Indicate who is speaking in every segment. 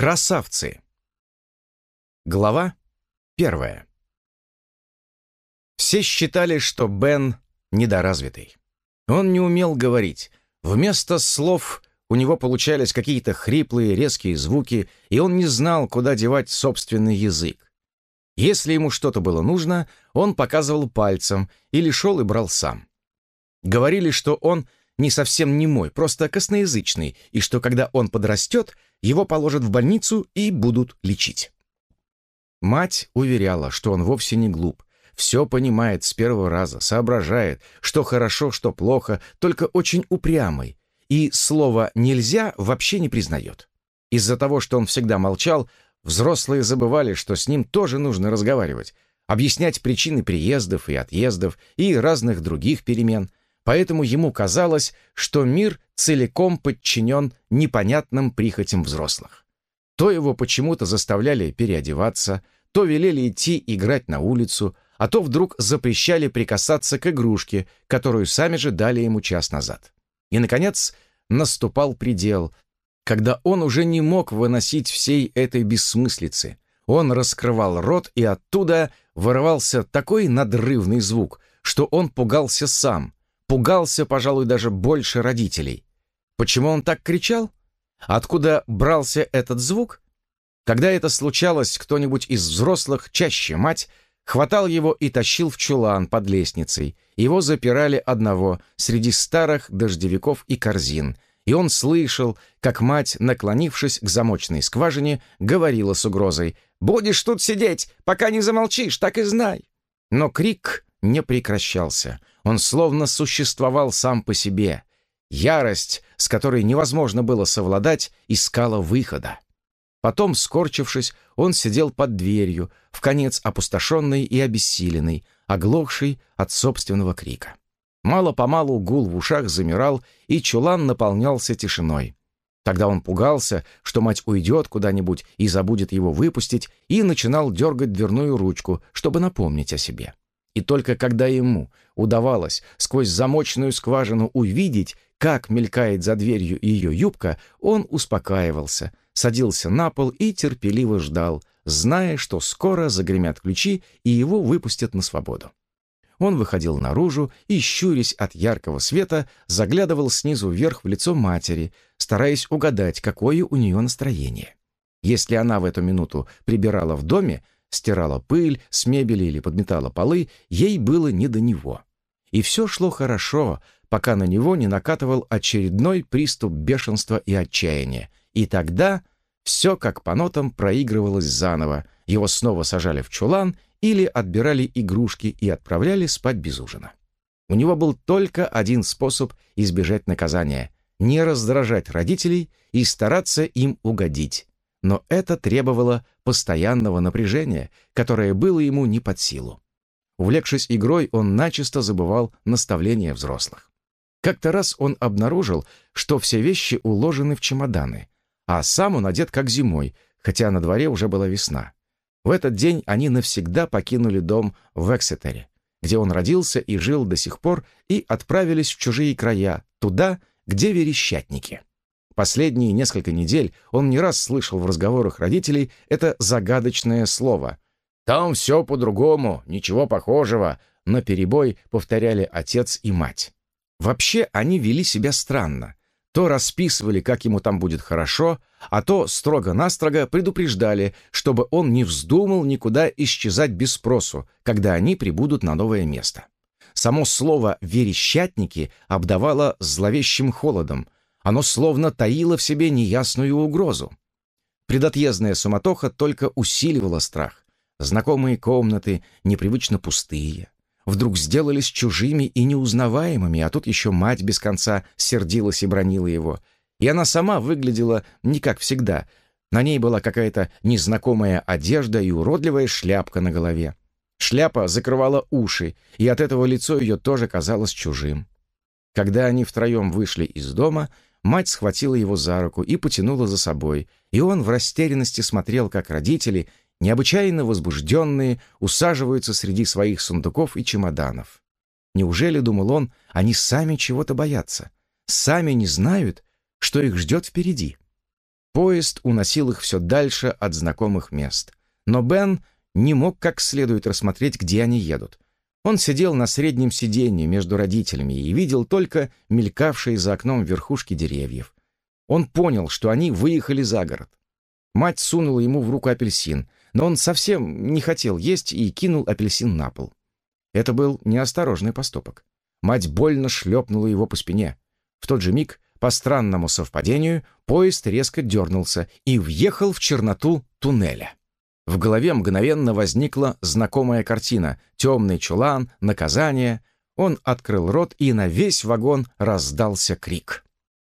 Speaker 1: Красавцы. Глава первая. Все считали, что Бен недоразвитый. Он не умел говорить. Вместо слов у него получались какие-то хриплые, резкие звуки, и он не знал, куда девать собственный язык. Если ему что-то было нужно, он показывал пальцем или шел и брал сам. Говорили, что он не совсем немой, просто косноязычный, и что когда он подрастет, его положат в больницу и будут лечить. Мать уверяла, что он вовсе не глуп, все понимает с первого раза, соображает, что хорошо, что плохо, только очень упрямый, и слово «нельзя» вообще не признает. Из-за того, что он всегда молчал, взрослые забывали, что с ним тоже нужно разговаривать, объяснять причины приездов и отъездов и разных других перемен – поэтому ему казалось, что мир целиком подчинен непонятным прихотям взрослых. То его почему-то заставляли переодеваться, то велели идти играть на улицу, а то вдруг запрещали прикасаться к игрушке, которую сами же дали ему час назад. И, наконец, наступал предел, когда он уже не мог выносить всей этой бессмыслицы. Он раскрывал рот, и оттуда вырывался такой надрывный звук, что он пугался сам, пугался, пожалуй, даже больше родителей. Почему он так кричал? Откуда брался этот звук? Когда это случалось, кто-нибудь из взрослых, чаще мать, хватал его и тащил в чулан под лестницей. Его запирали одного среди старых дождевиков и корзин, и он слышал, как мать, наклонившись к замочной скважине, говорила с угрозой «Будешь тут сидеть, пока не замолчишь, так и знай». Но крик не прекращался. Он словно существовал сам по себе. Ярость, с которой невозможно было совладать, искала выхода. Потом, скорчившись, он сидел под дверью, в конец опустошенный и обессиленный, оглохший от собственного крика. Мало-помалу гул в ушах замирал, и чулан наполнялся тишиной. Тогда он пугался, что мать уйдет куда-нибудь и забудет его выпустить, и начинал дергать дверную ручку, чтобы напомнить о себе. И только когда ему удавалось сквозь замочную скважину увидеть, как мелькает за дверью ее юбка, он успокаивался, садился на пол и терпеливо ждал, зная, что скоро загремят ключи и его выпустят на свободу. Он выходил наружу и, щурясь от яркого света, заглядывал снизу вверх в лицо матери, стараясь угадать, какое у нее настроение. Если она в эту минуту прибирала в доме, стирала пыль с мебели или подметала полы, ей было не до него. И все шло хорошо, пока на него не накатывал очередной приступ бешенства и отчаяния. И тогда все как по нотам проигрывалось заново, его снова сажали в чулан или отбирали игрушки и отправляли спать без ужина. У него был только один способ избежать наказания — не раздражать родителей и стараться им угодить но это требовало постоянного напряжения, которое было ему не под силу. Увлекшись игрой, он начисто забывал наставления взрослых. Как-то раз он обнаружил, что все вещи уложены в чемоданы, а сам он одет как зимой, хотя на дворе уже была весна. В этот день они навсегда покинули дом в Эксетере, где он родился и жил до сих пор, и отправились в чужие края, туда, где верещатники. Последние несколько недель он не раз слышал в разговорах родителей это загадочное слово. «Там все по-другому, ничего похожего», — на перебой повторяли отец и мать. Вообще они вели себя странно. То расписывали, как ему там будет хорошо, а то строго-настрого предупреждали, чтобы он не вздумал никуда исчезать без спросу, когда они прибудут на новое место. Само слово «верещатники» обдавало зловещим холодом — оно словно таило в себе неясную угрозу. Предотъездная суматоха только усиливала страх. Знакомые комнаты, непривычно пустые, вдруг сделались чужими и неузнаваемыми, а тут еще мать без конца сердилась и бронила его. И она сама выглядела не как всегда. На ней была какая-то незнакомая одежда и уродливая шляпка на голове. Шляпа закрывала уши, и от этого лицо ее тоже казалось чужим. Когда они втроем вышли из дома, Мать схватила его за руку и потянула за собой, и он в растерянности смотрел, как родители, необычайно возбужденные, усаживаются среди своих сундуков и чемоданов. Неужели, думал он, они сами чего-то боятся, сами не знают, что их ждет впереди? Поезд уносил их все дальше от знакомых мест. Но Бен не мог как следует рассмотреть, где они едут. Он сидел на среднем сиденье между родителями и видел только мелькавшие за окном верхушки деревьев. Он понял, что они выехали за город. Мать сунула ему в руку апельсин, но он совсем не хотел есть и кинул апельсин на пол. Это был неосторожный поступок. Мать больно шлепнула его по спине. В тот же миг, по странному совпадению, поезд резко дернулся и въехал в черноту туннеля. В голове мгновенно возникла знакомая картина. Темный чулан, наказание. Он открыл рот, и на весь вагон раздался крик.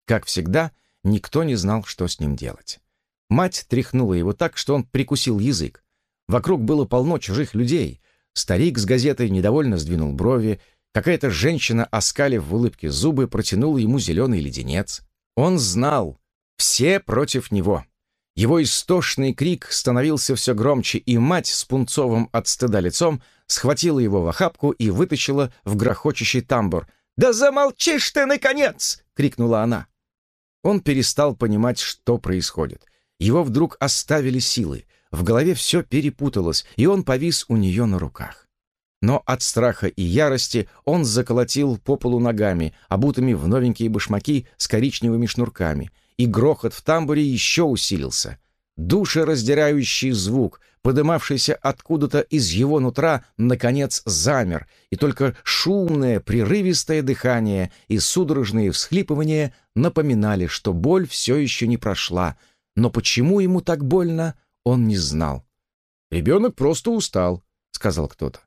Speaker 1: Как всегда, никто не знал, что с ним делать. Мать тряхнула его так, что он прикусил язык. Вокруг было полно чужих людей. Старик с газетой недовольно сдвинул брови. Какая-то женщина, оскалив в улыбке зубы, протянула ему зеленый леденец. Он знал. Все против него. Его истошный крик становился все громче, и мать с пунцовым от стыда лицом схватила его в охапку и вытащила в грохочущий тамбур. «Да замолчишь ты, наконец!» — крикнула она. Он перестал понимать, что происходит. Его вдруг оставили силы, в голове все перепуталось, и он повис у нее на руках. Но от страха и ярости он заколотил по полу ногами, обутыми в новенькие башмаки с коричневыми шнурками, и грохот в тамбуре еще усилился. Душераздирающий звук, подымавшийся откуда-то из его нутра, наконец замер, и только шумное, прерывистое дыхание и судорожные всхлипывания напоминали, что боль все еще не прошла — но почему ему так больно, он не знал. «Ребенок просто устал», — сказал кто-то.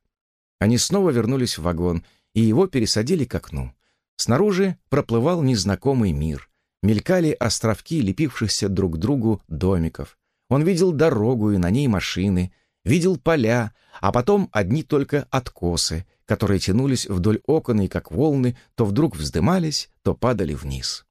Speaker 1: Они снова вернулись в вагон, и его пересадили к окну. Снаружи проплывал незнакомый мир. Мелькали островки лепившихся друг к другу домиков. Он видел дорогу и на ней машины, видел поля, а потом одни только откосы, которые тянулись вдоль окон и, как волны, то вдруг вздымались, то падали вниз.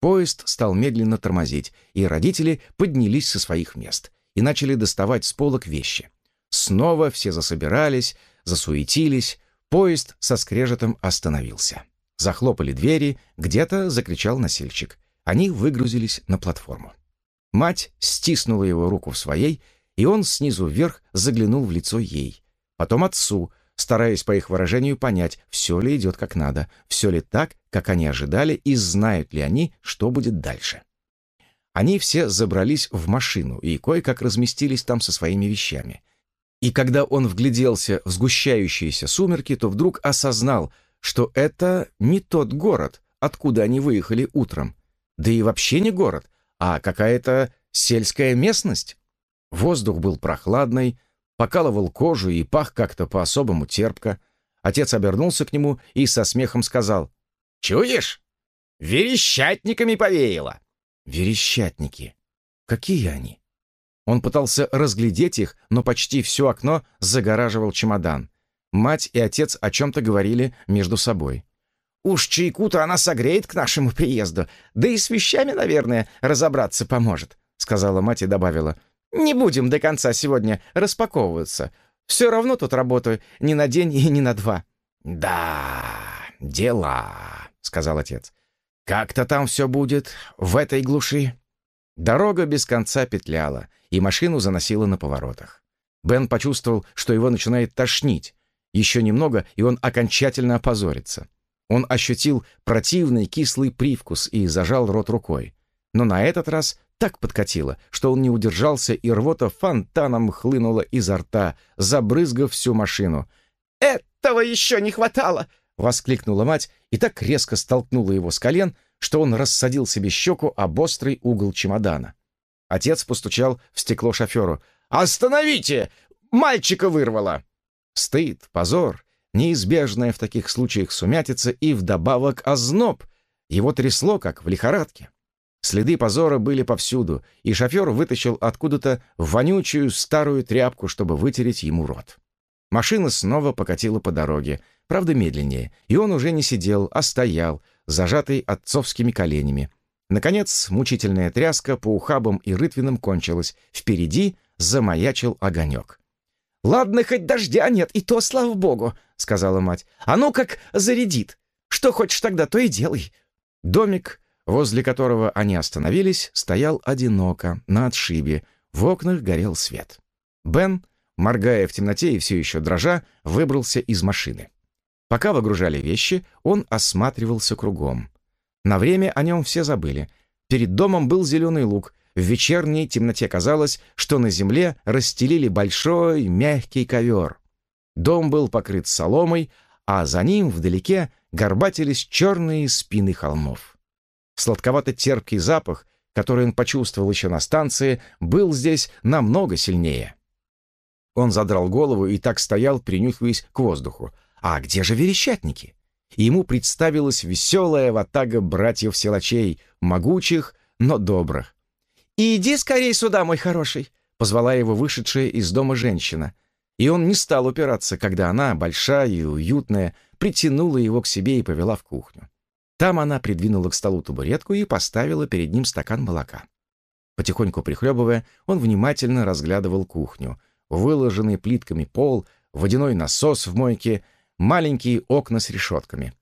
Speaker 1: Поезд стал медленно тормозить, и родители поднялись со своих мест и начали доставать с полок вещи. Снова все засобирались, засуетились, поезд со скрежетом остановился. Захлопали двери, где-то закричал носильщик. Они выгрузились на платформу. Мать стиснула его руку в своей, и он снизу вверх заглянул в лицо ей. Потом отцу, стараясь по их выражению понять, все ли идет как надо, все ли так, как они ожидали, и знают ли они, что будет дальше. Они все забрались в машину и кое-как разместились там со своими вещами. И когда он вгляделся в сгущающиеся сумерки, то вдруг осознал, что это не тот город, откуда они выехали утром. Да и вообще не город, а какая-то сельская местность. Воздух был прохладный, покалывал кожу и пах как-то по-особому терпко. Отец обернулся к нему и со смехом сказал, «Чуешь? Верещатниками повеяло!» «Верещатники? Какие они?» Он пытался разглядеть их, но почти все окно загораживал чемодан. Мать и отец о чем-то говорили между собой. «Уж чайку-то она согреет к нашему приезду, да и с вещами, наверное, разобраться поможет», — сказала мать и добавила. Не будем до конца сегодня распаковываться. Все равно тут работаю не на день и не на два». «Да, дела», — сказал отец. «Как-то там все будет, в этой глуши». Дорога без конца петляла, и машину заносило на поворотах. Бен почувствовал, что его начинает тошнить. Еще немного, и он окончательно опозорится. Он ощутил противный кислый привкус и зажал рот рукой. Но на этот раз так подкатило, что он не удержался, и рвота фонтаном хлынула изо рта, забрызгав всю машину. «Этого еще не хватало!» — воскликнула мать и так резко столкнула его с колен, что он рассадил себе щеку об острый угол чемодана. Отец постучал в стекло шоферу. «Остановите! Мальчика вырвало!» Стыд, позор, неизбежная в таких случаях сумятица и вдобавок озноб. Его трясло, как в лихорадке. Следы позора были повсюду, и шофер вытащил откуда-то вонючую старую тряпку, чтобы вытереть ему рот. Машина снова покатила по дороге, правда медленнее, и он уже не сидел, а стоял, зажатый отцовскими коленями. Наконец, мучительная тряска по ухабам и рытвинам кончилась. Впереди замаячил огонек. «Ладно, хоть дождя нет, и то, слава богу», — сказала мать. «А ну как зарядит. Что хочешь тогда, то и делай». Домик возле которого они остановились, стоял одиноко, на отшибе, в окнах горел свет. Бен, моргая в темноте и все еще дрожа, выбрался из машины. Пока выгружали вещи, он осматривался кругом. На время о нем все забыли. Перед домом был зеленый луг. В вечерней темноте казалось, что на земле расстелили большой мягкий ковер. Дом был покрыт соломой, а за ним вдалеке горбатились черные спины холмов. Сладковато-терпкий запах, который он почувствовал еще на станции, был здесь намного сильнее. Он задрал голову и так стоял, принюхиваясь к воздуху. А где же верещатники? ему представилась веселая ватага братьев-силачей, могучих, но добрых. «Иди скорей сюда, мой хороший!» — позвала его вышедшая из дома женщина. И он не стал упираться, когда она, большая и уютная, притянула его к себе и повела в кухню. Там она придвинула к столу табуретку и поставила перед ним стакан молока. Потихоньку прихлебывая, он внимательно разглядывал кухню. Выложенный плитками пол, водяной насос в мойке, маленькие окна с решетками.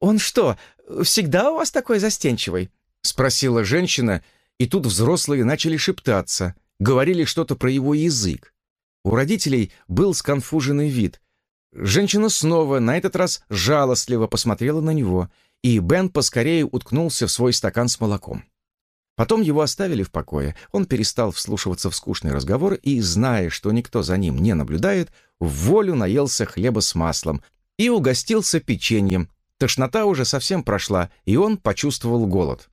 Speaker 1: «Он что, всегда у вас такой застенчивый?» — спросила женщина, и тут взрослые начали шептаться, говорили что-то про его язык. У родителей был сконфуженный вид. Женщина снова, на этот раз жалостливо посмотрела на него — и Бен поскорее уткнулся в свой стакан с молоком. Потом его оставили в покое, он перестал вслушиваться в скучный разговор и, зная, что никто за ним не наблюдает, в волю наелся хлеба с маслом и угостился печеньем. Тошнота уже совсем прошла, и он почувствовал голод.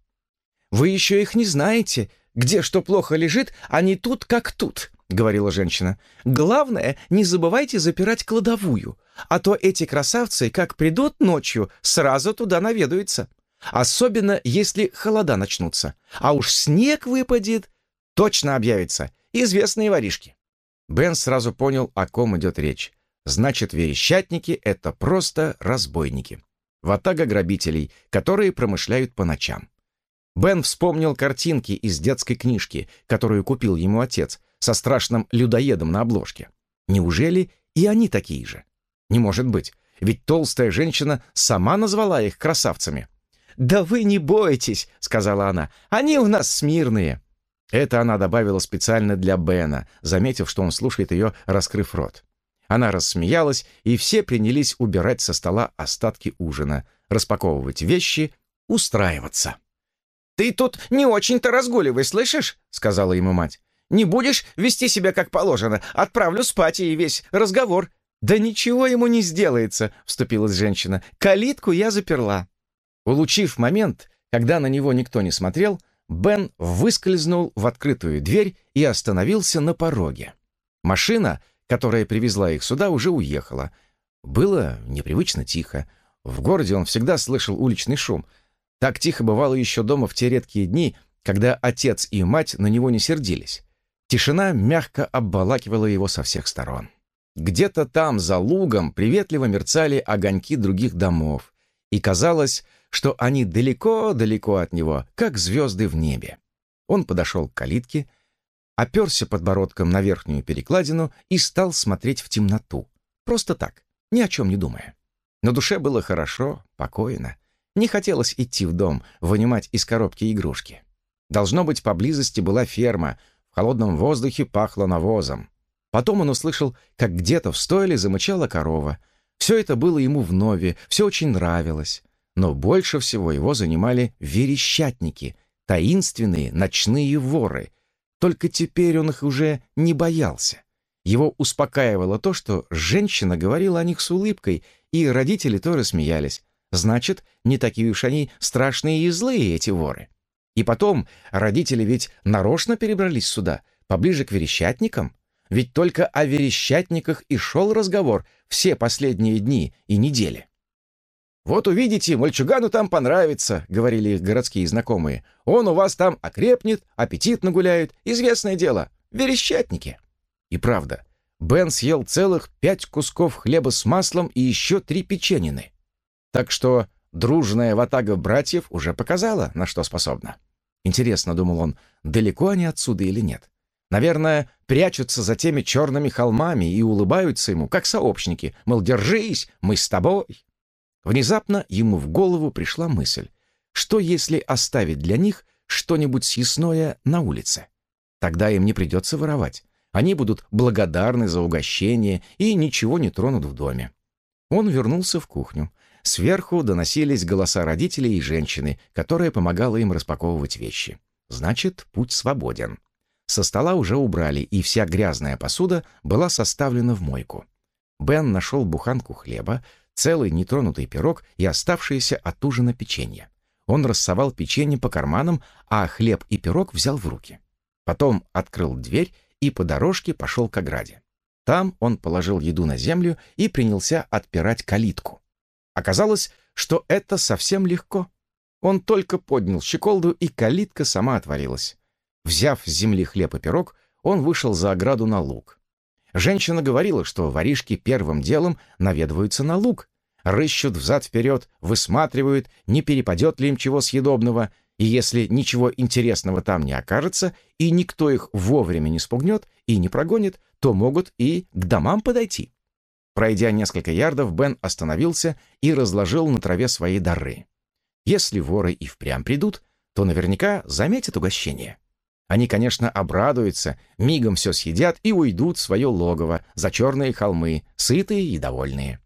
Speaker 1: «Вы еще их не знаете. Где что плохо лежит, а не тут, как тут», — говорила женщина. «Главное, не забывайте запирать кладовую. А то эти красавцы, как придут ночью, сразу туда наведаются. Особенно, если холода начнутся. А уж снег выпадет, точно объявится. Известные воришки. Бен сразу понял, о ком идет речь. Значит, верещатники — это просто разбойники. Ватага грабителей, которые промышляют по ночам. Бен вспомнил картинки из детской книжки, которую купил ему отец, со страшным людоедом на обложке. Неужели и они такие же? Не может быть, ведь толстая женщина сама назвала их красавцами. «Да вы не бойтесь», — сказала она, — «они у нас смирные». Это она добавила специально для Бена, заметив, что он слушает ее, раскрыв рот. Она рассмеялась, и все принялись убирать со стола остатки ужина, распаковывать вещи, устраиваться. «Ты тут не очень-то разгуливай, слышишь?» — сказала ему мать. «Не будешь вести себя как положено, отправлю спать и весь разговор. «Да ничего ему не сделается», — вступилась женщина. «Калитку я заперла». Улучив момент, когда на него никто не смотрел, Бен выскользнул в открытую дверь и остановился на пороге. Машина, которая привезла их сюда, уже уехала. Было непривычно тихо. В городе он всегда слышал уличный шум. Так тихо бывало еще дома в те редкие дни, когда отец и мать на него не сердились. Тишина мягко обволакивала его со всех сторон. Где-то там, за лугом, приветливо мерцали огоньки других домов, и казалось, что они далеко-далеко от него, как звезды в небе. Он подошел к калитке, оперся подбородком на верхнюю перекладину и стал смотреть в темноту. Просто так, ни о чем не думая. На душе было хорошо, покойно. Не хотелось идти в дом, вынимать из коробки игрушки. Должно быть, поблизости была ферма, в холодном воздухе пахло навозом. Потом он услышал, как где-то в стойле замычала корова. Все это было ему вновь, все очень нравилось. Но больше всего его занимали верещатники, таинственные ночные воры. Только теперь он их уже не боялся. Его успокаивало то, что женщина говорила о них с улыбкой, и родители тоже смеялись. Значит, не такие уж они страшные и злые, эти воры. И потом, родители ведь нарочно перебрались сюда, поближе к верещатникам. Ведь только о верещатниках и шел разговор все последние дни и недели. «Вот увидите, мальчугану там понравится», — говорили их городские знакомые. «Он у вас там окрепнет, аппетит нагуляет. Известное дело. Верещатники». И правда, Бен съел целых пять кусков хлеба с маслом и еще три печенины. Так что дружная ватага братьев уже показала, на что способна. Интересно, думал он, далеко они отсюда или нет. Наверное, прячутся за теми черными холмами и улыбаются ему, как сообщники, мол, держись, мы с тобой. Внезапно ему в голову пришла мысль, Что если оставить для них что-нибудь съестное на улице? Тогда им не придется воровать. Они будут благодарны за угощение и ничего не тронут в доме. Он вернулся в кухню. Сверху доносились голоса родителей и женщины, которая помогала им распаковывать вещи. Значит, путь свободен. Со стола уже убрали, и вся грязная посуда была составлена в мойку. Бен нашел буханку хлеба, целый нетронутый пирог и оставшееся от ужина печенье. Он рассовал печенье по карманам, а хлеб и пирог взял в руки. Потом открыл дверь и по дорожке пошел к ограде. Там он положил еду на землю и принялся отпирать калитку. Оказалось, что это совсем легко. Он только поднял щеколду, и калитка сама отворилась. Взяв с земли хлеб и пирог, он вышел за ограду на луг. Женщина говорила, что воришки первым делом наведываются на луг, рыщут взад-вперед, высматривают, не перепадет ли им чего съедобного, и если ничего интересного там не окажется, и никто их вовремя не спугнет и не прогонит, то могут и к домам подойти. Пройдя несколько ярдов, Бен остановился и разложил на траве свои дары. Если воры и впрямь придут, то наверняка заметят угощение. Они, конечно, обрадуются, мигом все съедят и уйдут в свое логово за черные холмы, сытые и довольные.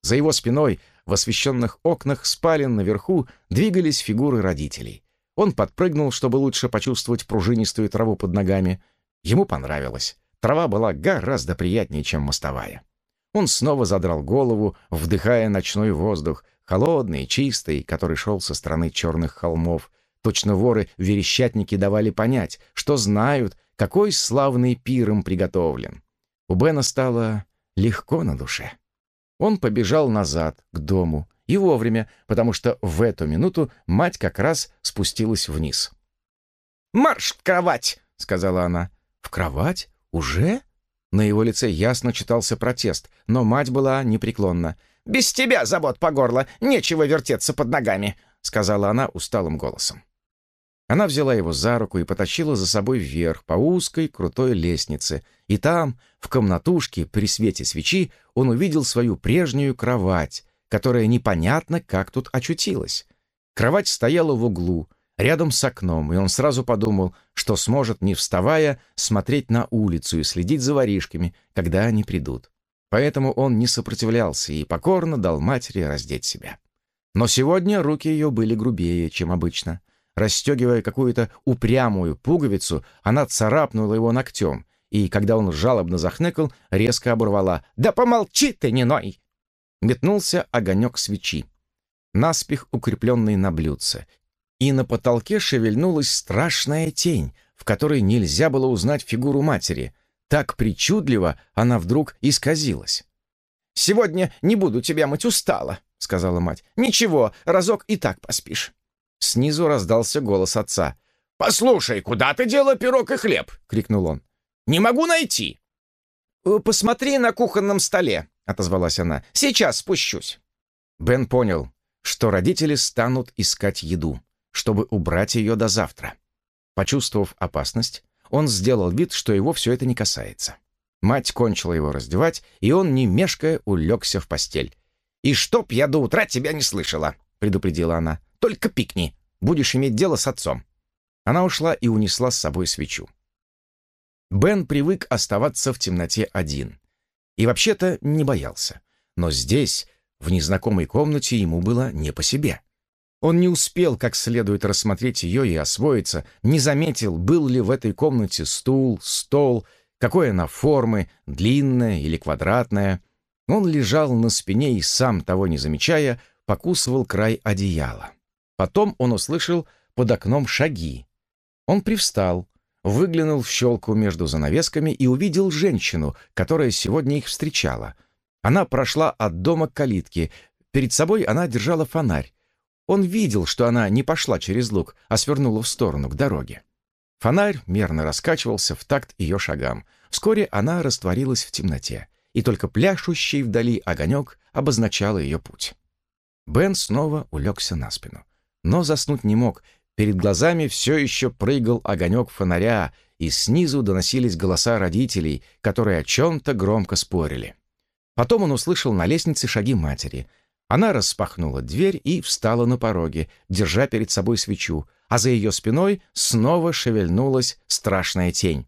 Speaker 1: За его спиной в освещенных окнах спален наверху двигались фигуры родителей. Он подпрыгнул, чтобы лучше почувствовать пружинистую траву под ногами. Ему понравилось. Трава была гораздо приятнее, чем мостовая. Он снова задрал голову, вдыхая ночной воздух, холодный, чистый, который шел со стороны черных холмов, Точно воры-верещатники давали понять, что знают, какой славный пир им приготовлен. У Бена стало легко на душе. Он побежал назад, к дому, и вовремя, потому что в эту минуту мать как раз спустилась вниз.
Speaker 2: «Марш в кровать!» — сказала она.
Speaker 1: «В кровать? Уже?» На его лице ясно читался протест, но мать была непреклонна.
Speaker 2: «Без тебя забот по горло, нечего вертеться под ногами», — сказала она усталым голосом.
Speaker 1: Она взяла его за руку и потащила за собой вверх по узкой крутой лестнице, и там, в комнатушке при свете свечи, он увидел свою прежнюю кровать, которая непонятно как тут очутилась. Кровать стояла в углу, рядом с окном, и он сразу подумал, что сможет, не вставая, смотреть на улицу и следить за воришками, когда они придут. Поэтому он не сопротивлялся и покорно дал матери раздеть себя. Но сегодня руки ее были грубее, чем обычно. Расстегивая какую-то упрямую пуговицу, она царапнула его ногтем, и, когда он жалобно захныкал, резко оборвала. «Да помолчи ты, Ниной!» Метнулся огонек свечи, наспех укрепленный на блюдце, и на потолке шевельнулась страшная тень, в которой нельзя было узнать фигуру матери. Так причудливо она вдруг исказилась.
Speaker 2: «Сегодня не буду тебя мыть, устала», — сказала мать. «Ничего, разок и так поспишь».
Speaker 1: Снизу раздался голос отца.
Speaker 3: «Послушай, куда ты дела пирог и хлеб?» — крикнул он. «Не могу найти».
Speaker 2: «Э, «Посмотри на кухонном столе», — отозвалась она. «Сейчас спущусь».
Speaker 1: Бен понял, что родители станут искать еду, чтобы убрать ее до завтра. Почувствовав опасность, он сделал вид, что его все это не касается. Мать кончила его раздевать, и он, не мешкая, улегся в постель.
Speaker 2: «И чтоб я до утра тебя не слышала», — предупредила она. Только пикни. Будешь иметь дело с отцом».
Speaker 1: Она ушла и унесла с собой свечу. Бен привык оставаться в темноте один. И вообще-то не боялся. Но здесь, в незнакомой комнате, ему было не по себе. Он не успел как следует рассмотреть ее и освоиться, не заметил, был ли в этой комнате стул, стол, какой она формы, длинная или квадратная. Он лежал на спине и, сам того не замечая, покусывал край одеяла. Потом он услышал под окном шаги. Он привстал, выглянул в щелку между занавесками и увидел женщину, которая сегодня их встречала. Она прошла от дома к калитке. Перед собой она держала фонарь. Он видел, что она не пошла через луг, а свернула в сторону, к дороге. Фонарь мерно раскачивался в такт ее шагам. Вскоре она растворилась в темноте, и только пляшущий вдали огонек обозначал ее путь. Бен снова улегся на спину но заснуть не мог. Перед глазами все еще прыгал огонек фонаря, и снизу доносились голоса родителей, которые о чем-то громко спорили. Потом он услышал на лестнице шаги матери. Она распахнула дверь и встала на пороге, держа перед собой свечу, а за ее спиной снова шевельнулась страшная тень.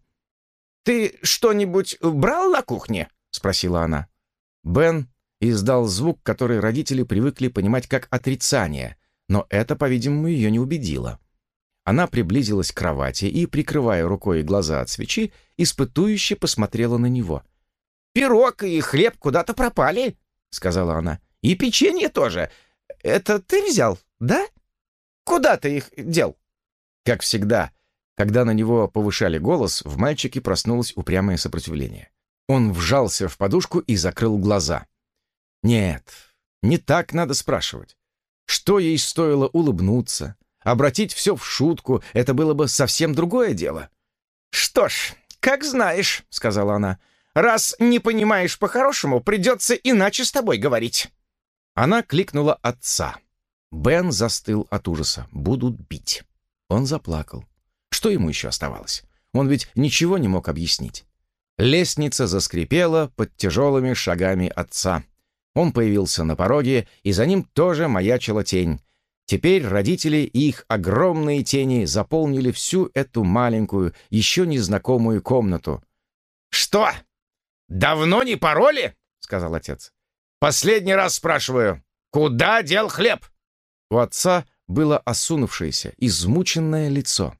Speaker 2: «Ты что-нибудь брал на кухне?» — спросила она.
Speaker 1: Бен издал звук, который родители привыкли понимать как отрицание, но это, по-видимому, ее не убедило. Она приблизилась к кровати и, прикрывая рукой глаза от свечи, испытующе посмотрела на него.
Speaker 2: «Пирог и хлеб куда-то пропали», — сказала она. «И печенье тоже. Это ты взял, да? Куда ты их дел?»
Speaker 1: Как всегда, когда на него повышали голос, в мальчике проснулось упрямое сопротивление. Он вжался в подушку и закрыл глаза. Нет, не так надо спрашивать. Что ей стоило улыбнуться, обратить все в шутку, это было бы совсем другое дело.
Speaker 2: «Что ж, как знаешь», — сказала она, — «раз не понимаешь по-хорошему, придется иначе с тобой говорить».
Speaker 1: Она кликнула отца. Бен застыл от ужаса. «Будут бить». Он заплакал. Что ему еще оставалось? Он ведь ничего не мог объяснить. Лестница заскрипела под тяжелыми шагами отца. Он появился на пороге, и за ним тоже маячила тень. Теперь родители и их огромные тени заполнили всю эту маленькую, еще незнакомую комнату.
Speaker 3: «Что? Давно не пароли?» — сказал отец. «Последний раз спрашиваю, куда дел хлеб?»
Speaker 1: У отца было осунувшееся, измученное лицо.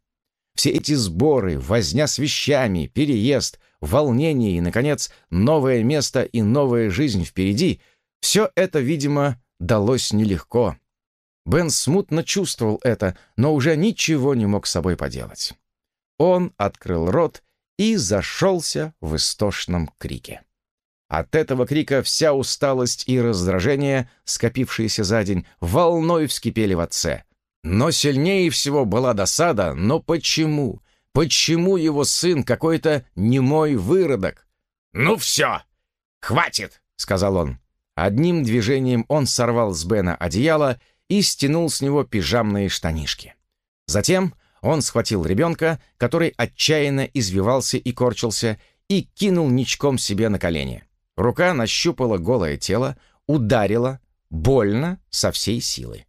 Speaker 1: Все эти сборы, возня с вещами, переезд, волнение и, наконец, новое место и новая жизнь впереди — все это, видимо, далось нелегко. Бен смутно чувствовал это, но уже ничего не мог с собой поделать. Он открыл рот и зашелся в истошном крике. От этого крика вся усталость и раздражение, скопившиеся за день, волной вскипели в отце. Но сильнее всего была досада, но почему? Почему его сын какой-то немой выродок?
Speaker 3: «Ну все, хватит!» — сказал он.
Speaker 1: Одним движением он сорвал с Бена одеяло и стянул с него пижамные штанишки. Затем он схватил ребенка, который отчаянно извивался и корчился, и кинул ничком себе на колени. Рука нащупала голое тело, ударила, больно, со всей силы.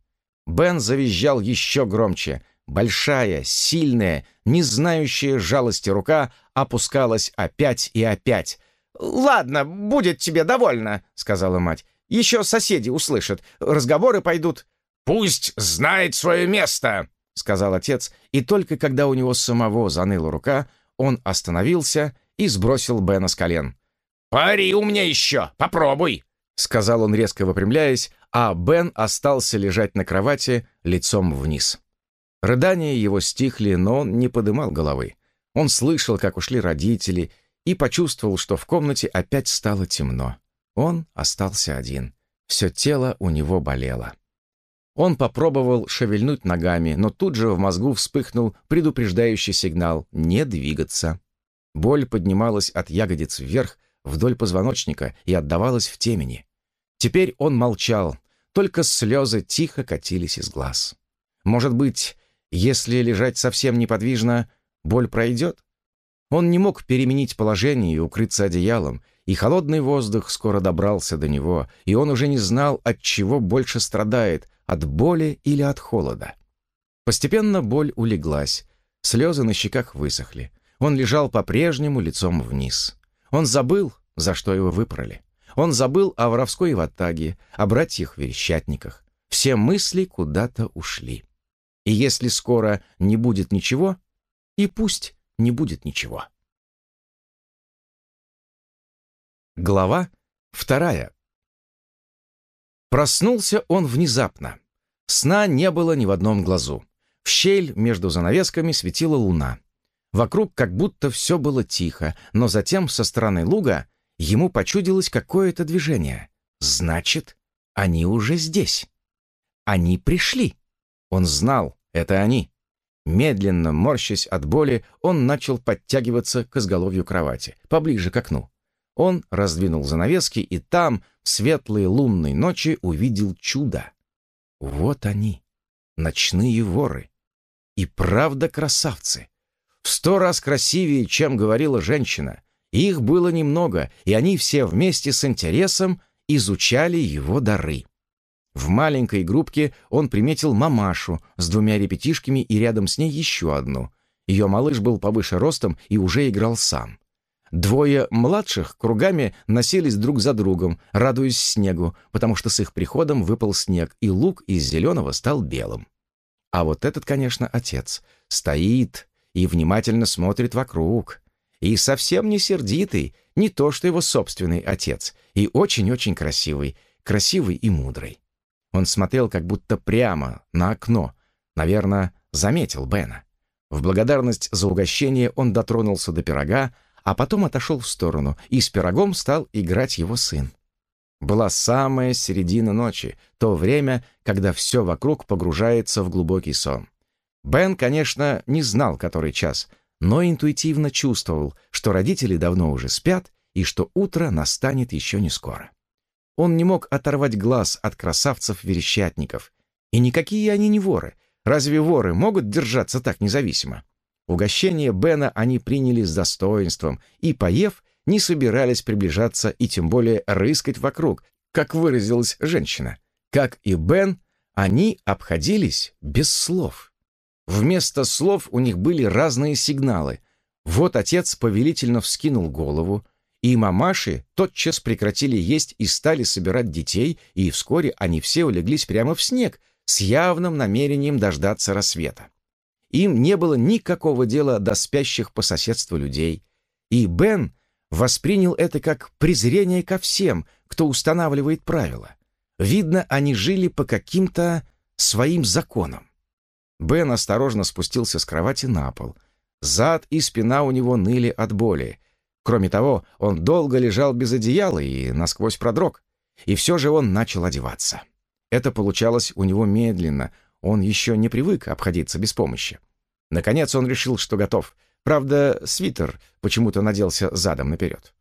Speaker 1: Бен завизжал еще громче. Большая, сильная, не знающая жалости рука опускалась опять и опять,
Speaker 2: «Ладно, будет тебе довольно», — сказала мать. «Еще соседи услышат, разговоры пойдут».
Speaker 3: «Пусть знает свое место», — сказал отец,
Speaker 1: и только когда у него самого заныла рука, он остановился и сбросил Бена с колен.
Speaker 3: «Пари у меня еще, попробуй», —
Speaker 1: сказал он, резко выпрямляясь, а Бен остался лежать на кровати лицом вниз. Рыдания его стихли, но он не подымал головы. Он слышал, как ушли родители, и почувствовал, что в комнате опять стало темно. Он остался один. Все тело у него болело. Он попробовал шевельнуть ногами, но тут же в мозгу вспыхнул предупреждающий сигнал «не двигаться». Боль поднималась от ягодиц вверх, вдоль позвоночника и отдавалась в темени. Теперь он молчал, только слезы тихо катились из глаз. Может быть, если лежать совсем неподвижно, боль пройдет? Он не мог переменить положение и укрыться одеялом, и холодный воздух скоро добрался до него, и он уже не знал, от чего больше страдает, от боли или от холода. Постепенно боль улеглась, слезы на щеках высохли. Он лежал по-прежнему лицом вниз. Он забыл, за что его выпороли. Он забыл о воровской ватаге, о братьях-верещатниках. Все мысли куда-то ушли. И если скоро не будет ничего, и пусть не будет ничего. Глава вторая. Проснулся он внезапно. Сна не было ни в одном глазу. В щель между занавесками светила луна. Вокруг как будто все было тихо, но затем со стороны луга ему почудилось какое-то движение. Значит, они уже здесь. Они пришли. Он знал, это они. Медленно, морщась от боли, он начал подтягиваться к изголовью кровати, поближе к окну. Он раздвинул занавески и там, в светлые лунной ночи, увидел чудо. Вот они, ночные воры. И правда красавцы. В сто раз красивее, чем говорила женщина. Их было немного, и они все вместе с интересом изучали его дары. В маленькой группке он приметил мамашу с двумя ребятишками и рядом с ней еще одну. Ее малыш был повыше ростом и уже играл сам. Двое младших кругами носились друг за другом, радуясь снегу, потому что с их приходом выпал снег, и лук из зеленого стал белым. А вот этот, конечно, отец. Стоит и внимательно смотрит вокруг. И совсем не сердитый, не то что его собственный отец, и очень-очень красивый, красивый и мудрый. Он смотрел как будто прямо на окно, наверное, заметил Бена. В благодарность за угощение он дотронулся до пирога, а потом отошел в сторону, и с пирогом стал играть его сын. Была самая середина ночи, то время, когда все вокруг погружается в глубокий сон. Бен, конечно, не знал, который час, но интуитивно чувствовал, что родители давно уже спят и что утро настанет еще не скоро. Он не мог оторвать глаз от красавцев-верещатников. И никакие они не воры. Разве воры могут держаться так независимо? Угощение Бена они приняли с достоинством и, поев, не собирались приближаться и тем более рыскать вокруг, как выразилась женщина. Как и Бен, они обходились без слов. Вместо слов у них были разные сигналы. Вот отец повелительно вскинул голову, и мамаши тотчас прекратили есть и стали собирать детей, и вскоре они все улеглись прямо в снег с явным намерением дождаться рассвета. Им не было никакого дела до спящих по соседству людей. И Бен воспринял это как презрение ко всем, кто устанавливает правила. Видно, они жили по каким-то своим законам. Бен осторожно спустился с кровати на пол. Зад и спина у него ныли от боли. Кроме того, он долго лежал без одеяла и насквозь продрог. И все же он начал одеваться. Это получалось у него медленно, он еще не привык обходиться без помощи. Наконец он решил, что готов. Правда, свитер почему-то наделся задом наперед.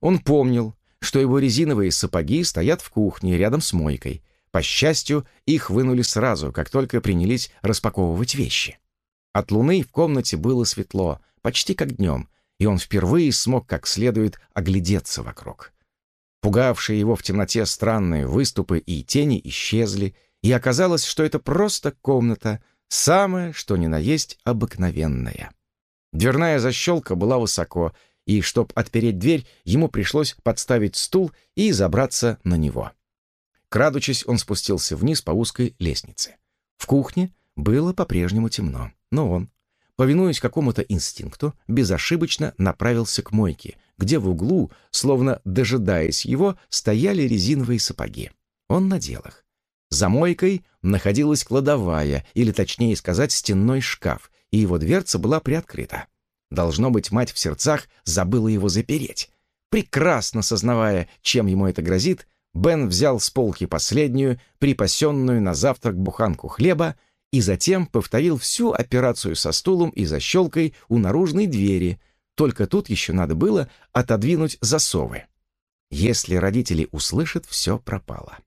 Speaker 1: Он помнил, что его резиновые сапоги стоят в кухне рядом с мойкой. По счастью, их вынули сразу, как только принялись распаковывать вещи. От луны в комнате было светло, почти как днем, и он впервые смог как следует оглядеться вокруг. Пугавшие его в темноте странные выступы и тени исчезли, и оказалось, что это просто комната, самая, что ни на есть, обыкновенная. Дверная защелка была высоко, и, чтобы отпереть дверь, ему пришлось подставить стул и забраться на него. Крадучись, он спустился вниз по узкой лестнице. В кухне было по-прежнему темно, но он, повинуясь какому-то инстинкту, безошибочно направился к мойке, где в углу, словно дожидаясь его, стояли резиновые сапоги. Он надел их. За мойкой находилась кладовая, или точнее сказать, стенной шкаф, и его дверца была приоткрыта. Должно быть, мать в сердцах забыла его запереть. Прекрасно сознавая, чем ему это грозит, Бен взял с полки последнюю, припасенную на завтрак буханку хлеба, и затем повторил всю операцию со стулом и защелкой у наружной двери, только тут еще надо было отодвинуть засовы. Если родители услышат, все пропало.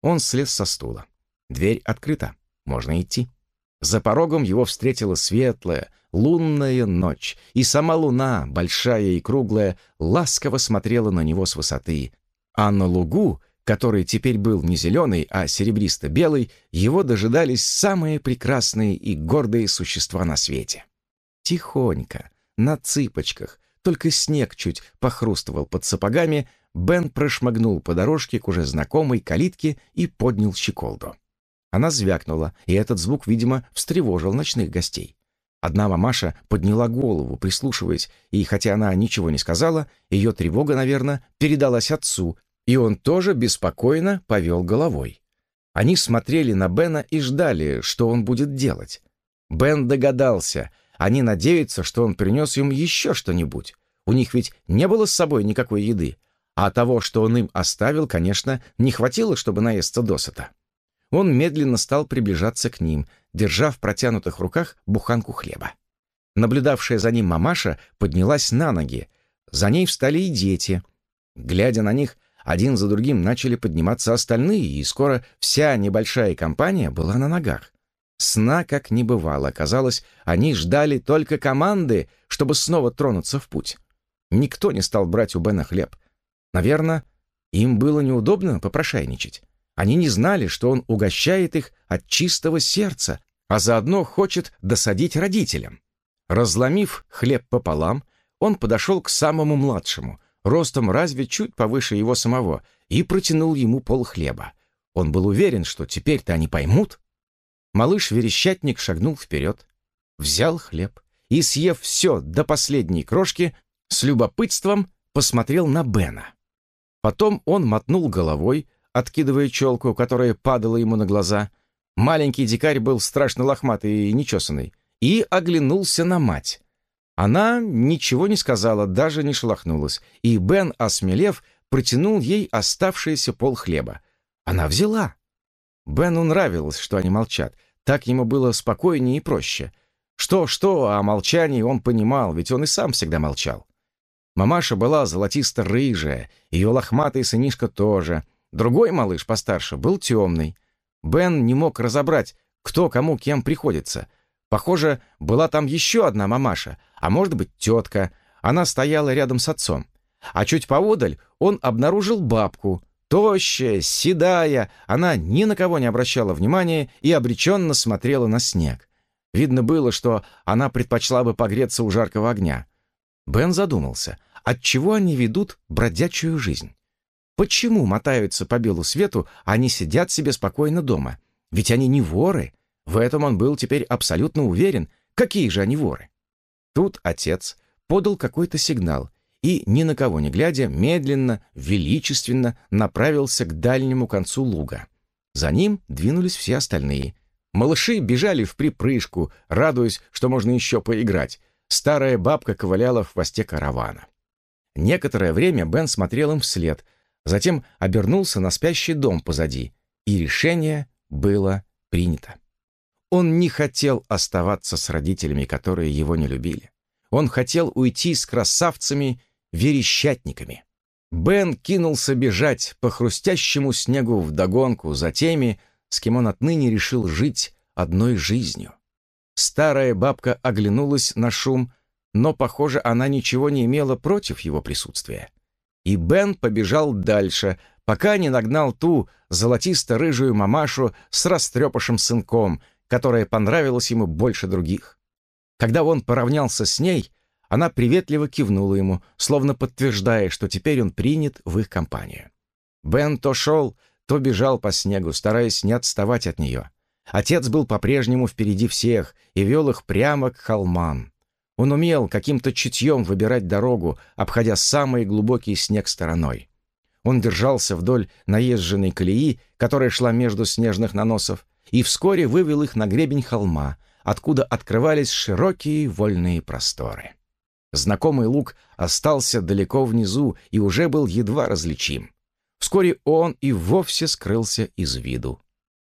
Speaker 1: Он слез со стула. Дверь открыта, можно идти. За порогом его встретила светлая, лунная ночь, и сама луна, большая и круглая, ласково смотрела на него с высоты, а на лугу, который теперь был не зеленый, а серебристо-белый, его дожидались самые прекрасные и гордые существа на свете. Тихонько, на цыпочках, только снег чуть похрустывал под сапогами, Бен прошмыгнул по дорожке к уже знакомой калитке и поднял щеколду. Она звякнула, и этот звук, видимо, встревожил ночных гостей. Одна мамаша подняла голову, прислушиваясь, и хотя она ничего не сказала, ее тревога, наверное, передалась отцу, и он тоже беспокойно повел головой. Они смотрели на Бена и ждали, что он будет делать. Бен догадался, они надеются, что он принес им еще что-нибудь. У них ведь не было с собой никакой еды, а того, что он им оставил, конечно, не хватило, чтобы наесться досыта. Он медленно стал приближаться к ним, держа в протянутых руках буханку хлеба. Наблюдавшая за ним мамаша поднялась на ноги. За ней встали и дети. Глядя на них, один за другим начали подниматься остальные, и скоро вся небольшая компания была на ногах. Сна как не бывало. Казалось, они ждали только команды, чтобы снова тронуться в путь. Никто не стал брать у Бена хлеб. Наверное, им было неудобно попрошайничать. Они не знали, что он угощает их от чистого сердца, а заодно хочет досадить родителям. Разломив хлеб пополам, он подошел к самому младшему, ростом разве чуть повыше его самого, и протянул ему пол хлеба. Он был уверен, что теперь-то они поймут. Малыш-верещатник шагнул вперед, взял хлеб и, съев все до последней крошки, с любопытством посмотрел на Бена. Потом он мотнул головой, откидывая челку, которая падала ему на глаза. Маленький дикарь был страшно лохматый и нечесанный, и оглянулся на мать. Она ничего не сказала, даже не шелохнулась, и Бен, осмелев, протянул ей оставшийся пол хлеба. Она взяла. Бену нравилось, что они молчат. Так ему было спокойнее и проще. Что-что, а о молчании он понимал, ведь он и сам всегда молчал. Мамаша была золотисто-рыжая, ее лохматый сынишка тоже. Другой малыш постарше был темный. Бен не мог разобрать, кто кому кем приходится. Похоже, была там еще одна мамаша, а может быть тетка. Она стояла рядом с отцом. А чуть поодаль он обнаружил бабку. Тощая, седая, она ни на кого не обращала внимания и обреченно смотрела на снег. Видно было, что она предпочла бы погреться у жаркого огня. Бен задумался, отчего они ведут бродячую жизнь? Почему мотаются по белу свету, а не сидят себе спокойно дома? Ведь они не воры. В этом он был теперь абсолютно уверен. Какие же они воры? Тут отец подал какой-то сигнал и, ни на кого не глядя, медленно, величественно направился к дальнему концу луга. За ним двинулись все остальные. Малыши бежали в припрыжку, радуясь, что можно еще поиграть. Старая бабка ковыляла в хвосте каравана. Некоторое время Бен смотрел им вслед, затем обернулся на спящий дом позади, и решение было принято. Он не хотел оставаться с родителями, которые его не любили. Он хотел уйти с красавцами-верещатниками. Бен кинулся бежать по хрустящему снегу вдогонку за теми, с кем он отныне решил жить одной жизнью. Старая бабка оглянулась на шум, но, похоже, она ничего не имела против его присутствия. И Бен побежал дальше, пока не нагнал ту золотисто-рыжую мамашу с растрепавшим сынком, которая понравилась ему больше других. Когда он поравнялся с ней, она приветливо кивнула ему, словно подтверждая, что теперь он принят в их компанию. Бен то шел, то бежал по снегу, стараясь не отставать от нее. Отец был по-прежнему впереди всех и вел их прямо к холмам. Он умел каким-то чутьем выбирать дорогу, обходя самый глубокий снег стороной. Он держался вдоль наезженной колеи, которая шла между снежных наносов, и вскоре вывел их на гребень холма, откуда открывались широкие вольные просторы. Знакомый луг остался далеко внизу и уже был едва различим. Вскоре он и вовсе скрылся из виду.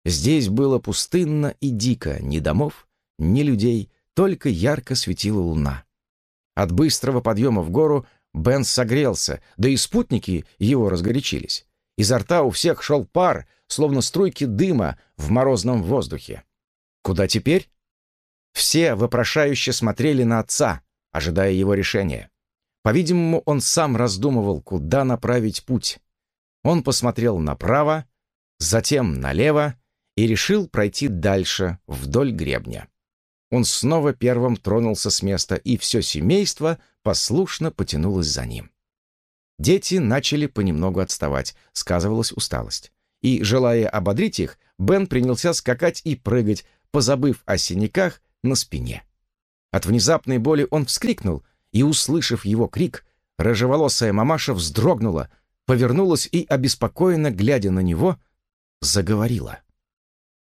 Speaker 1: Здесь было пустынно и дико, ни домов, ни людей, только ярко светила луна. От быстрого подъема в гору Бен согрелся, да и спутники его разгорячились. Изо рта у всех шел пар, словно струйки дыма в морозном воздухе. Куда теперь? Все вопрошающе смотрели на отца, ожидая его решения. По-видимому, он сам раздумывал, куда направить путь. Он посмотрел направо, затем налево и решил пройти дальше, вдоль гребня. Он снова первым тронулся с места, и все семейство послушно потянулось за ним. Дети начали понемногу отставать, сказывалась усталость. И, желая ободрить их, Бен принялся скакать и прыгать, позабыв о синяках на спине. От внезапной боли он вскрикнул, и, услышав его крик, рыжеволосая мамаша вздрогнула, повернулась и, обеспокоенно глядя на него, заговорила.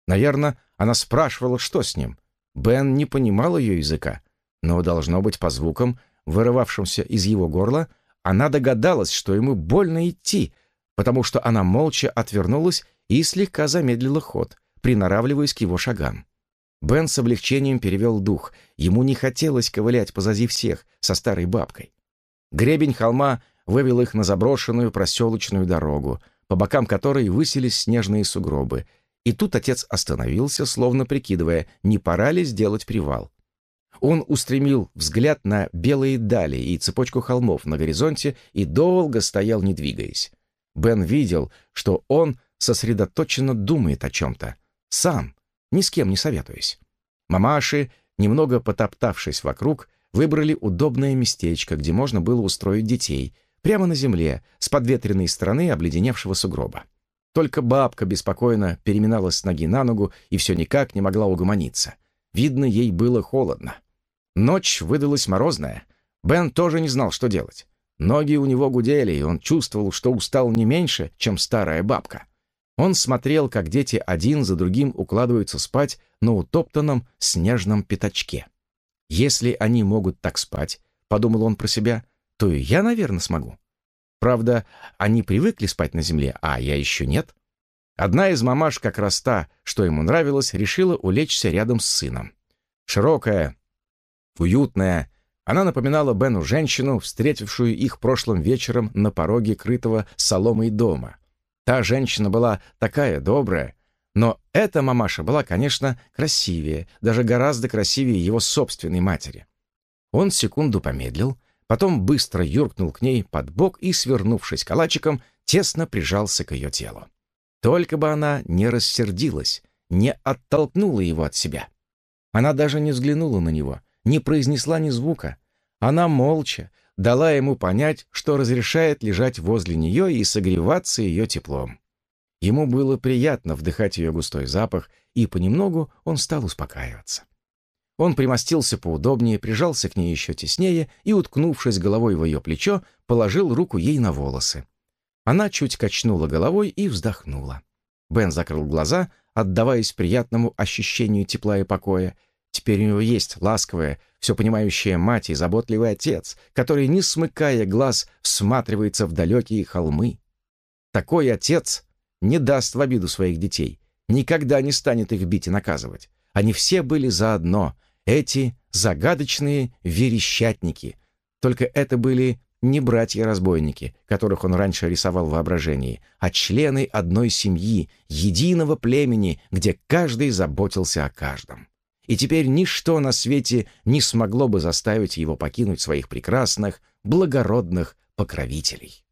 Speaker 1: Наверное, она спрашивала, что с ним. Бен не понимал ее языка, но, должно быть, по звукам, вырывавшимся из его горла, она догадалась, что ему больно идти, потому что она молча отвернулась и слегка замедлила ход, приноравливаясь к его шагам. Бен с облегчением перевел дух. Ему не хотелось ковылять позади всех со старой бабкой. Гребень холма вывел их на заброшенную проселочную дорогу, по бокам которой высились снежные сугробы, и тут отец остановился, словно прикидывая, не пора ли сделать привал. Он устремил взгляд на белые дали и цепочку холмов на горизонте и долго стоял, не двигаясь. Бен видел, что он сосредоточенно думает о чем-то. Сам, ни с кем не советуясь. Мамаши, немного потоптавшись вокруг, выбрали удобное местечко, где можно было устроить детей, прямо на земле, с подветренной стороны обледеневшего сугроба. Только бабка беспокойно переминалась с ноги на ногу и все никак не могла угомониться. Видно, ей было холодно. Ночь выдалась морозная. Бен тоже не знал, что делать. Ноги у него гудели, и он чувствовал, что устал не меньше, чем старая бабка. Он смотрел, как дети один за другим укладываются спать на утоптанном снежном пятачке. «Если они могут так спать», — подумал он про себя, — «то и я, наверное, смогу». Правда, они привыкли спать на земле, а я еще нет. Одна из мамаш, как раз та, что ему нравилось, решила улечься рядом с сыном. Широкая, уютная, она напоминала Бену женщину, встретившую их прошлым вечером на пороге крытого соломой дома. Та женщина была такая добрая, но эта мамаша была, конечно, красивее, даже гораздо красивее его собственной матери. Он секунду помедлил, потом быстро юркнул к ней под бок и, свернувшись калачиком, тесно прижался к ее телу. Только бы она не рассердилась, не оттолкнула его от себя. Она даже не взглянула на него, не произнесла ни звука. Она молча дала ему понять, что разрешает лежать возле нее и согреваться ее теплом. Ему было приятно вдыхать ее густой запах, и понемногу он стал успокаиваться. Он примостился поудобнее, прижался к ней еще теснее и, уткнувшись головой в ее плечо, положил руку ей на волосы. Она чуть качнула головой и вздохнула. Бен закрыл глаза, отдаваясь приятному ощущению тепла и покоя. Теперь у него есть ласковая, все понимающая мать и заботливый отец, который, не смыкая глаз, всматривается в далекие холмы. Такой отец не даст в обиду своих детей, никогда не станет их бить и наказывать. Они все были заодно, эти загадочные верещатники. Только это были не братья-разбойники, которых он раньше рисовал в воображении, а члены одной семьи, единого племени, где каждый заботился о каждом. И теперь ничто на свете не смогло бы заставить его покинуть своих прекрасных, благородных покровителей.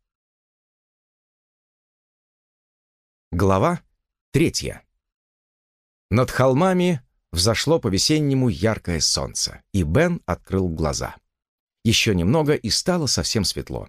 Speaker 1: Глава третья. Над холмами Взошло по-весеннему яркое солнце, и Бен открыл глаза. Еще немного, и стало совсем светло.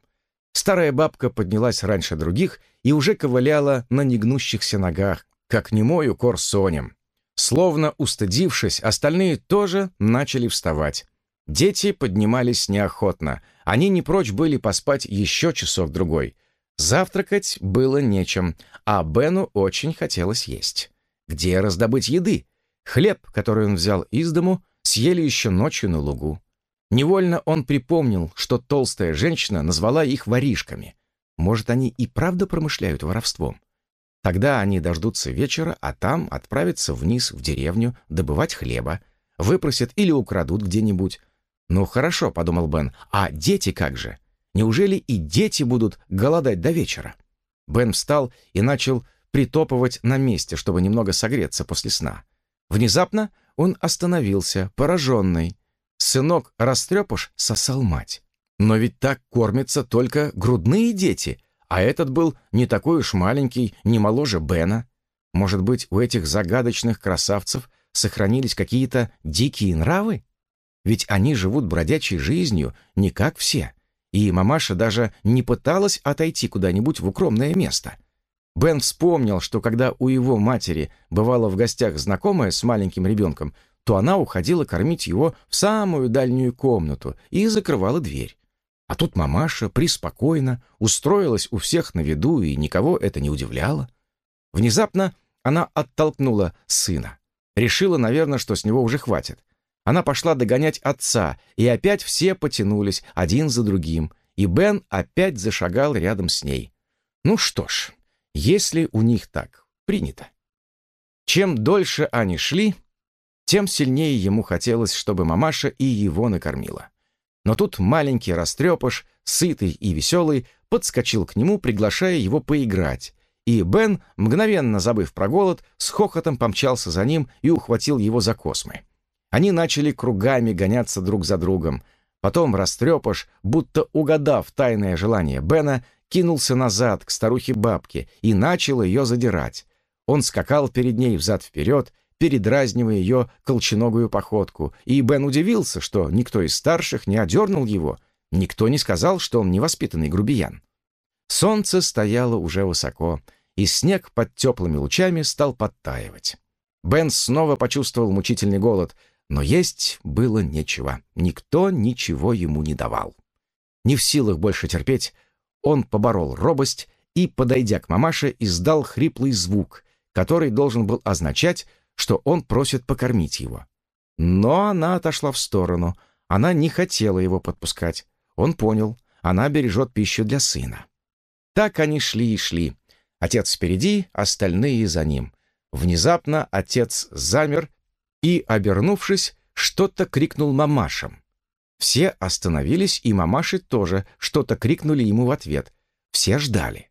Speaker 1: Старая бабка поднялась раньше других и уже ковыляла на негнущихся ногах, как немой укор сонем. Словно устыдившись, остальные тоже начали вставать. Дети поднимались неохотно. Они не прочь были поспать еще часок-другой. Завтракать было нечем, а Бену очень хотелось есть. Где раздобыть еды? Хлеб, который он взял из дому, съели еще ночью на лугу. Невольно он припомнил, что толстая женщина назвала их воришками. Может, они и правда промышляют воровством? Тогда они дождутся вечера, а там отправятся вниз в деревню добывать хлеба, выпросят или украдут где-нибудь. «Ну хорошо», — подумал Бен, — «а дети как же? Неужели и дети будут голодать до вечера?» Бен встал и начал притопывать на месте, чтобы немного согреться после сна. Внезапно он остановился, пораженный. Сынок Растрепуш сосал мать. Но ведь так кормятся только грудные дети, а этот был не такой уж маленький, не моложе Бена. Может быть, у этих загадочных красавцев сохранились какие-то дикие нравы? Ведь они живут бродячей жизнью, не как все. И мамаша даже не пыталась отойти куда-нибудь в укромное место. Бен вспомнил, что когда у его матери бывала в гостях знакомая с маленьким ребенком, то она уходила кормить его в самую дальнюю комнату и закрывала дверь. А тут мамаша приспокойно устроилась у всех на виду, и никого это не удивляло. Внезапно она оттолкнула сына. Решила, наверное, что с него уже хватит. Она пошла догонять отца, и опять все потянулись один за другим, и Бен опять зашагал рядом с ней. Ну что ж, если у них так принято. Чем дольше они шли, тем сильнее ему хотелось, чтобы мамаша и его накормила. Но тут маленький растрепыш, сытый и веселый, подскочил к нему, приглашая его поиграть. И Бен, мгновенно забыв про голод, с хохотом помчался за ним и ухватил его за космы. Они начали кругами гоняться друг за другом. Потом растрепыш, будто угадав тайное желание Бена, кинулся назад к старухе-бабке и начал ее задирать. Он скакал перед ней взад-вперед, передразнивая ее колченогую походку, и Бен удивился, что никто из старших не одернул его, никто не сказал, что он невоспитанный грубиян. Солнце стояло уже высоко, и снег под теплыми лучами стал подтаивать. Бен снова почувствовал мучительный голод, но есть было нечего. Никто ничего ему не давал. Не в силах больше терпеть, он поборол робость и, подойдя к мамаше, издал хриплый звук, который должен был означать, что он просит покормить его. Но она отошла в сторону. Она не хотела его подпускать. Он понял, она бережет пищу для сына. Так они шли и шли. Отец впереди, остальные за ним. Внезапно отец замер и, обернувшись, что-то крикнул мамашам. Все остановились, и мамаши тоже что-то крикнули ему в ответ. Все ждали.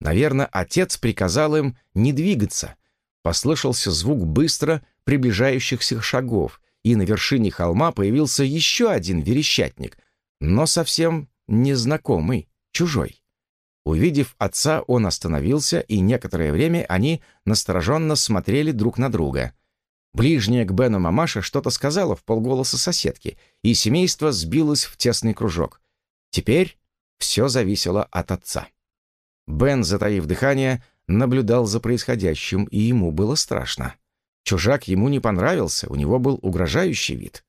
Speaker 1: Наверное, отец приказал им не двигаться. Послышался звук быстро приближающихся шагов, и на вершине холма появился еще один верещатник, но совсем незнакомый, чужой. Увидев отца, он остановился, и некоторое время они настороженно смотрели друг на друга — Ближняя к Бену мамаша что-то сказала в полголоса соседке, и семейство сбилось в тесный кружок. Теперь все зависело от отца. Бен, затаив дыхание, наблюдал за происходящим, и ему было страшно. Чужак ему не понравился, у него был угрожающий вид.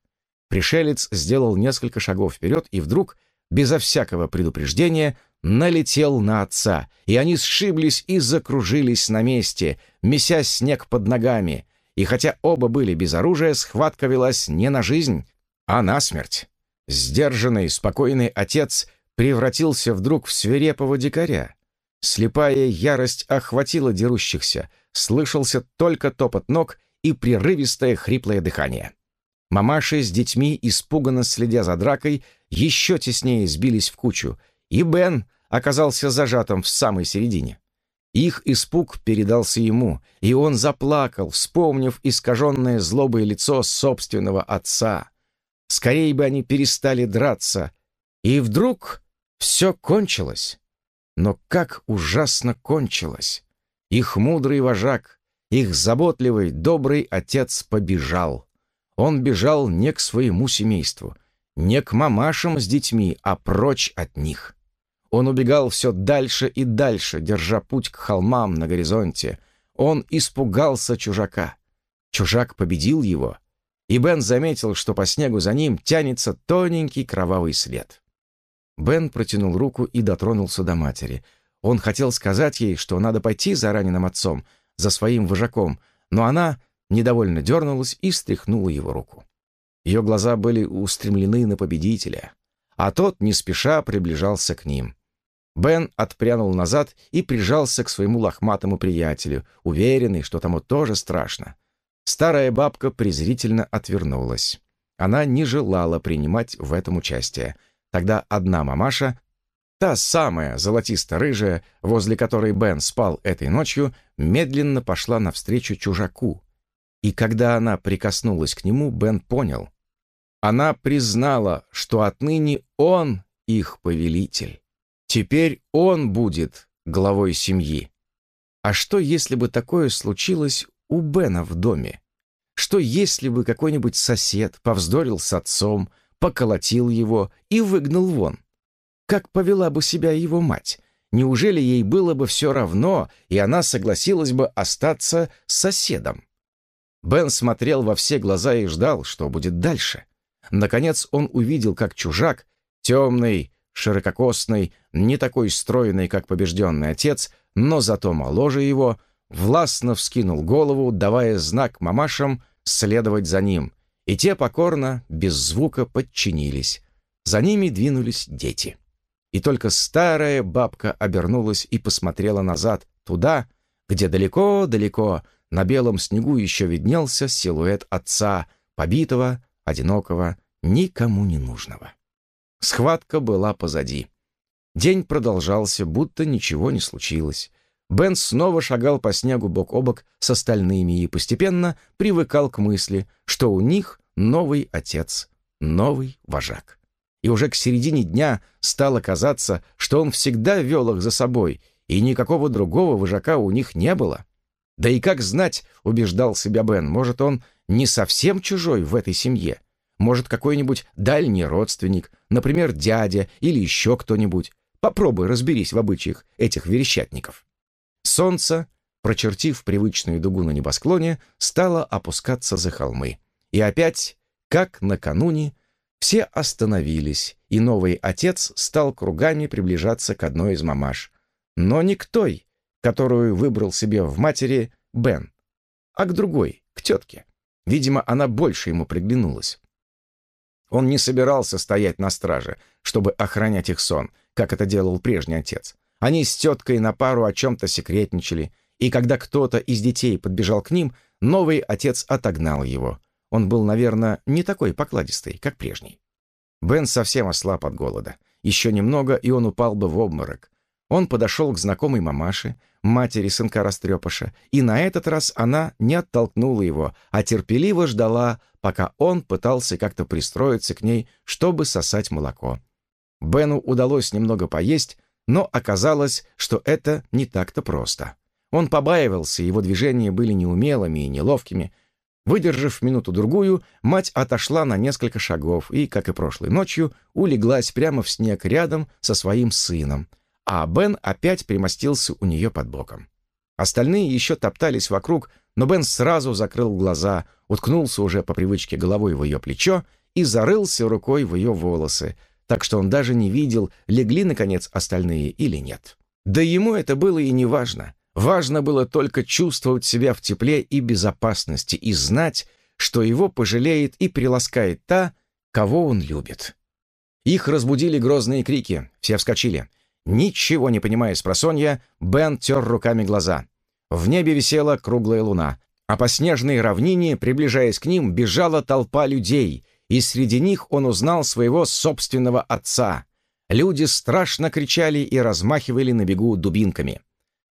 Speaker 1: Пришелец сделал несколько шагов вперед и вдруг, безо всякого предупреждения, налетел на отца, и они сшиблись и закружились на месте, меся снег под ногами — и хотя оба были без оружия, схватка велась не на жизнь, а на смерть. Сдержанный, спокойный отец превратился вдруг в свирепого дикаря. Слепая ярость охватила дерущихся, слышался только топот ног и прерывистое хриплое дыхание. Мамаши с детьми, испуганно следя за дракой, еще теснее сбились в кучу, и Бен оказался зажатым в самой середине. Их испуг передался ему, и он заплакал, вспомнив искаженное злобое лицо собственного отца. Скорее бы они перестали драться. И вдруг все кончилось. Но как ужасно кончилось! Их мудрый вожак, их заботливый, добрый отец побежал. Он бежал не к своему семейству, не к мамашам с детьми, а прочь от них. Он убегал все дальше и дальше, держа путь к холмам на горизонте. Он испугался чужака. Чужак победил его, и Бен заметил, что по снегу за ним тянется тоненький кровавый след. Бен протянул руку и дотронулся до матери. Он хотел сказать ей, что надо пойти за раненым отцом, за своим вожаком, но она недовольно дернулась и стряхнула его руку. Ее глаза были устремлены на победителя, а тот не спеша приближался к ним. Бен отпрянул назад и прижался к своему лохматому приятелю, уверенный, что тому тоже страшно. Старая бабка презрительно отвернулась. Она не желала принимать в этом участие. Тогда одна мамаша, та самая золотисто-рыжая, возле которой Бен спал этой ночью, медленно пошла навстречу чужаку. И когда она прикоснулась к нему, Бен понял. Она признала, что отныне он их повелитель. Теперь он будет главой семьи. А что, если бы такое случилось у Бена в доме? Что, если бы какой-нибудь сосед повздорил с отцом, поколотил его и выгнал вон? Как повела бы себя его мать? Неужели ей было бы все равно, и она согласилась бы остаться соседом? Бен смотрел во все глаза и ждал, что будет дальше. Наконец он увидел, как чужак, темный, ширококосный, не такой стройный, как побежденный отец, но зато моложе его, властно вскинул голову, давая знак мамашам следовать за ним, и те покорно, без звука, подчинились. За ними двинулись дети. И только старая бабка обернулась и посмотрела назад, туда, где далеко-далеко на белом снегу еще виднелся силуэт отца, побитого, одинокого, никому не нужного. Схватка была позади. День продолжался, будто ничего не случилось. Бен снова шагал по снегу бок о бок с остальными и постепенно привыкал к мысли, что у них новый отец, новый вожак. и уже к середине дня стало казаться, что он всегда вел их за собой, и никакого другого вожака у них не было. Да и как знать, убеждал себя Бен, может, он не совсем чужой в этой семье. Может, какой-нибудь дальний родственник, например, дядя или еще кто-нибудь. Попробуй разберись в обычаях этих верещатников. Солнце, прочертив привычную дугу на небосклоне, стало опускаться за холмы. И опять, как накануне, все остановились, и новый отец стал кругами приближаться к одной из мамаш. Но не к той, которую выбрал себе в матери Бен, а к другой, к тетке. Видимо, она больше ему приглянулась. Он не собирался стоять на страже, чтобы охранять их сон, как это делал прежний отец. Они с теткой на пару о чем-то секретничали, и когда кто-то из детей подбежал к ним, новый отец отогнал его. Он был, наверное, не такой покладистый, как прежний. Бен совсем ослаб от голода. Еще немного, и он упал бы в обморок. Он подошел к знакомой мамаше, матери сынка растрепыша, и на этот раз она не оттолкнула его, а терпеливо ждала, пока он пытался как-то пристроиться к ней, чтобы сосать молоко. Бену удалось немного поесть, но оказалось, что это не так-то просто. Он побаивался, его движения были неумелыми и неловкими. Выдержав минуту-другую, мать отошла на несколько шагов и, как и прошлой ночью, улеглась прямо в снег рядом со своим сыном — а Бен опять примостился у нее под боком. Остальные еще топтались вокруг, но Бен сразу закрыл глаза, уткнулся уже по привычке головой в ее плечо и зарылся рукой в ее волосы, так что он даже не видел, легли, наконец, остальные или нет. Да ему это было и не важно. Важно было только чувствовать себя в тепле и безопасности и знать, что его пожалеет и приласкает та, кого он любит. Их разбудили грозные крики, все вскочили. Ничего не понимая с просонья, Бен тер руками глаза. В небе висела круглая луна, а по снежной равнине, приближаясь к ним, бежала толпа людей, и среди них он узнал своего собственного отца. Люди страшно кричали и размахивали на бегу дубинками.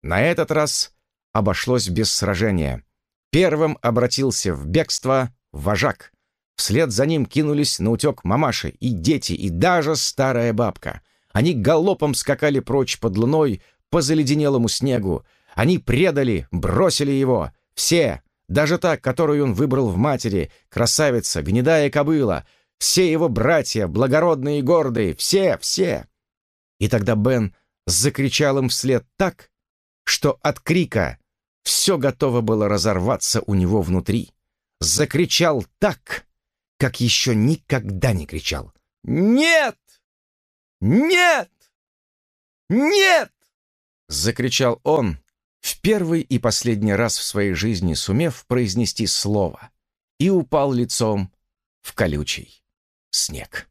Speaker 1: На этот раз обошлось без сражения. Первым обратился в бегство вожак. Вслед за ним кинулись на утек мамаши и дети, и даже старая бабка — они галопом скакали прочь под луной по заледенелому снегу. Они предали, бросили его. Все, даже та, которую он выбрал в матери, красавица, гнедая кобыла, все его братья, благородные и гордые, все, все. И тогда Бен закричал им вслед так, что от крика все готово было разорваться у него внутри. Закричал так, как еще никогда не кричал. «Нет!» «Нет! Нет!» — закричал он, в первый и последний раз в своей жизни сумев произнести слово, и упал лицом в колючий снег.